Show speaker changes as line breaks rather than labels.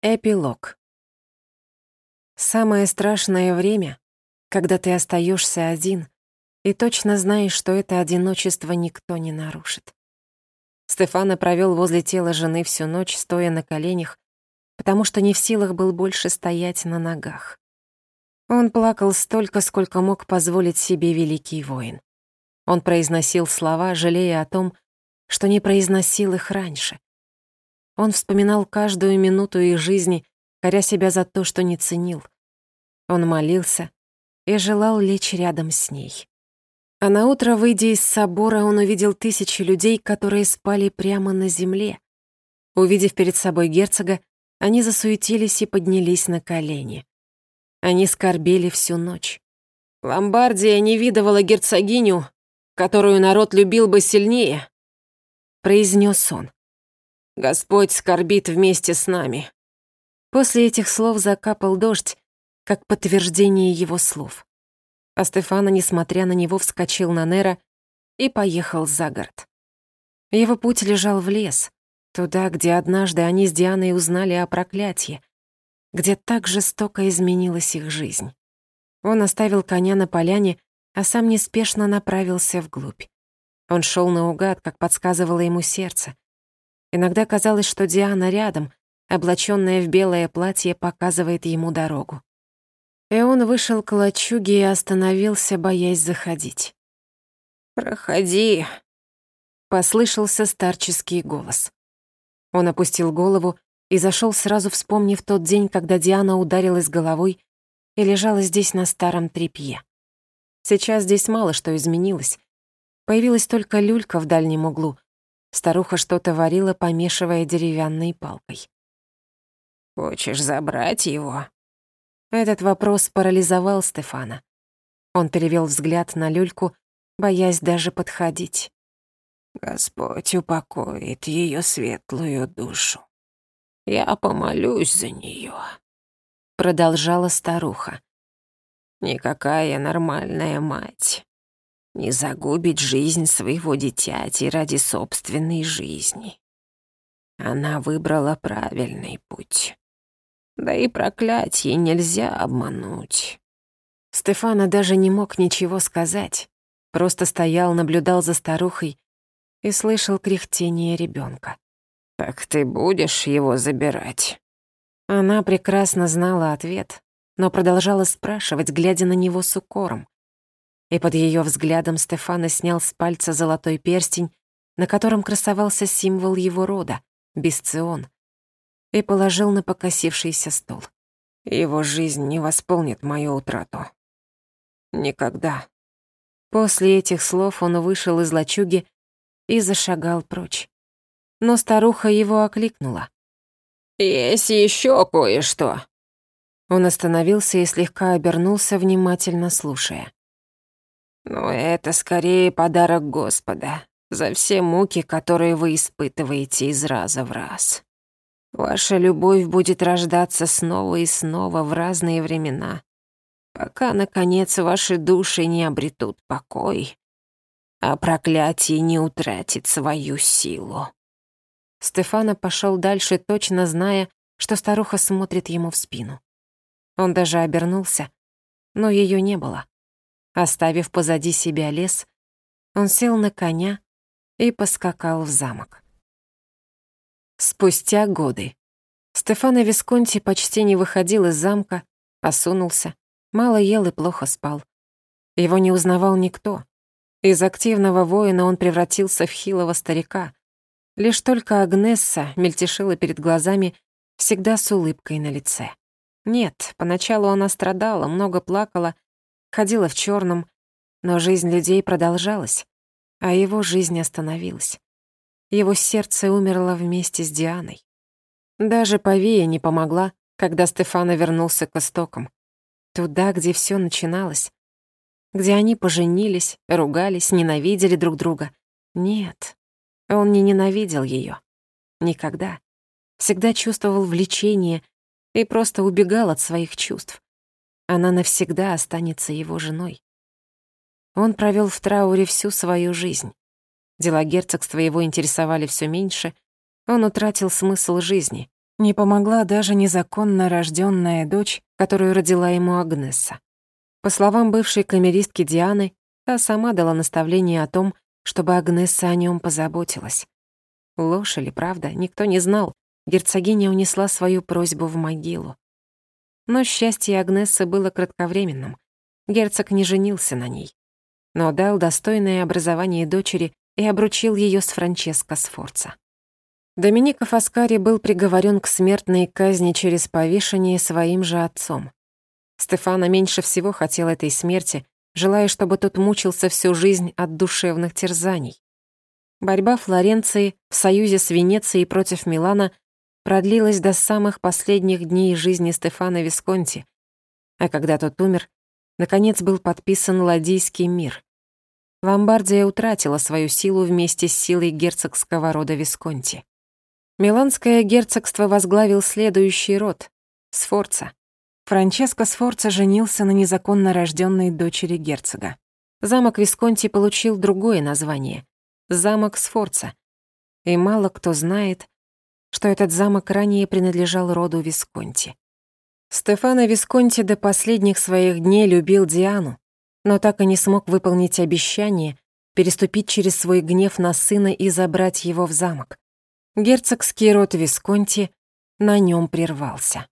Эпилог. Самое страшное время, когда ты остаешься один и точно знаешь, что это одиночество никто не нарушит. Стефана провел возле тела жены всю ночь, стоя на коленях, потому что не в силах был больше стоять на ногах. Он плакал столько, сколько мог позволить себе великий воин. Он произносил слова, жалея о том, что не произносил их раньше. Он вспоминал каждую минуту их жизни, коря себя за то, что не ценил. Он молился и желал лечь рядом с ней. А на утро, выйдя из собора, он увидел тысячи людей, которые спали прямо на земле. Увидев перед собой герцога, они засуетились и поднялись на колени. Они скорбели всю ночь. «Ломбардия не видывала герцогиню, которую народ любил бы сильнее», — произнес он. Господь скорбит вместе с нами». После этих слов закапал дождь, как подтверждение его слов. А Стефана, несмотря на него, вскочил на Нера и поехал за город. Его путь лежал в лес, туда, где однажды они с Дианой узнали о проклятии, где так жестоко изменилась их жизнь. Он оставил коня на поляне, а сам неспешно направился вглубь. Он шел наугад, как подсказывало ему сердце, Иногда казалось, что Диана рядом, облачённая в белое платье, показывает ему дорогу. И он вышел к лачуге и остановился, боясь заходить. «Проходи», — послышался старческий голос. Он опустил голову и зашел сразу вспомнив тот день, когда Диана ударилась головой и лежала здесь на старом тряпье. Сейчас здесь мало что изменилось. Появилась только люлька в дальнем углу, Старуха что-то варила, помешивая деревянной палкой. «Хочешь забрать его?» Этот вопрос парализовал Стефана. Он перевел взгляд на люльку, боясь даже подходить. «Господь упокоит ее светлую душу. Я помолюсь за нее, продолжала старуха. «Никакая нормальная мать не загубить жизнь своего дитяти ради собственной жизни. Она выбрала правильный путь. Да и проклятие нельзя обмануть. Стефана даже не мог ничего сказать, просто стоял, наблюдал за старухой и слышал кряхтение ребенка. «Так ты будешь его забирать?» Она прекрасно знала ответ, но продолжала спрашивать, глядя на него с укором и под ее взглядом Стефана снял с пальца золотой перстень, на котором красовался символ его рода — Бесцион, и положил на покосившийся стол. Его жизнь не восполнит мою утрату. Никогда. После этих слов он вышел из лачуги и зашагал прочь. Но старуха его окликнула. «Есть еще кое-что». Он остановился и слегка обернулся, внимательно слушая. Но это скорее подарок Господа за все муки, которые вы испытываете из раза в раз. Ваша любовь будет рождаться снова и снова в разные времена, пока, наконец, ваши души не обретут покой, а проклятие не утратит свою силу. Стефана пошел дальше, точно зная, что старуха смотрит ему в спину. Он даже обернулся, но ее не было. Оставив позади себя лес, он сел на коня и поскакал в замок. Спустя годы Стефано Висконти почти не выходил из замка, осунулся, мало ел и плохо спал. Его не узнавал никто. Из активного воина он превратился в хилого старика. Лишь только Агнесса мельтешила перед глазами, всегда с улыбкой на лице. Нет, поначалу она страдала, много плакала ходила в черном, но жизнь людей продолжалась, а его жизнь остановилась. Его сердце умерло вместе с Дианой. Даже Павия не помогла, когда Стефана вернулся к истокам. Туда, где все начиналось. Где они поженились, ругались, ненавидели друг друга. Нет, он не ненавидел ее. Никогда. Всегда чувствовал влечение и просто убегал от своих чувств. Она навсегда останется его женой. Он провел в трауре всю свою жизнь. Дела герцогства его интересовали все меньше, он утратил смысл жизни, Не помогла даже незаконно рожденная дочь, которую родила ему Агнесса. По словам бывшей камеристки Дианы, та сама дала наставление о том, чтобы Агнесса о нем позаботилась. Ложь или правда, никто не знал. Герцогиня унесла свою просьбу в могилу. Но счастье Агнессы было кратковременным. Герцог не женился на ней, но дал достойное образование дочери и обручил ее с Франческо Сфорца. Доминика Фаскари был приговорен к смертной казни через повешение своим же отцом. Стефана меньше всего хотел этой смерти, желая, чтобы тот мучился всю жизнь от душевных терзаний. Борьба Флоренции в союзе с Венецией против Милана продлилась до самых последних дней жизни Стефана Висконти, а когда тот умер, наконец был подписан Ладийский мир. Ломбардия утратила свою силу вместе с силой герцогского рода Висконти. Миланское герцогство возглавил следующий род — Сфорца. Франческо Сфорца женился на незаконно рожденной дочери герцога. Замок Висконти получил другое название — замок Сфорца. И мало кто знает, что этот замок ранее принадлежал роду Висконти. Стефано Висконти до последних своих дней любил Диану, но так и не смог выполнить обещание переступить через свой гнев на сына и забрать его в замок. Герцогский род Висконти на нем прервался.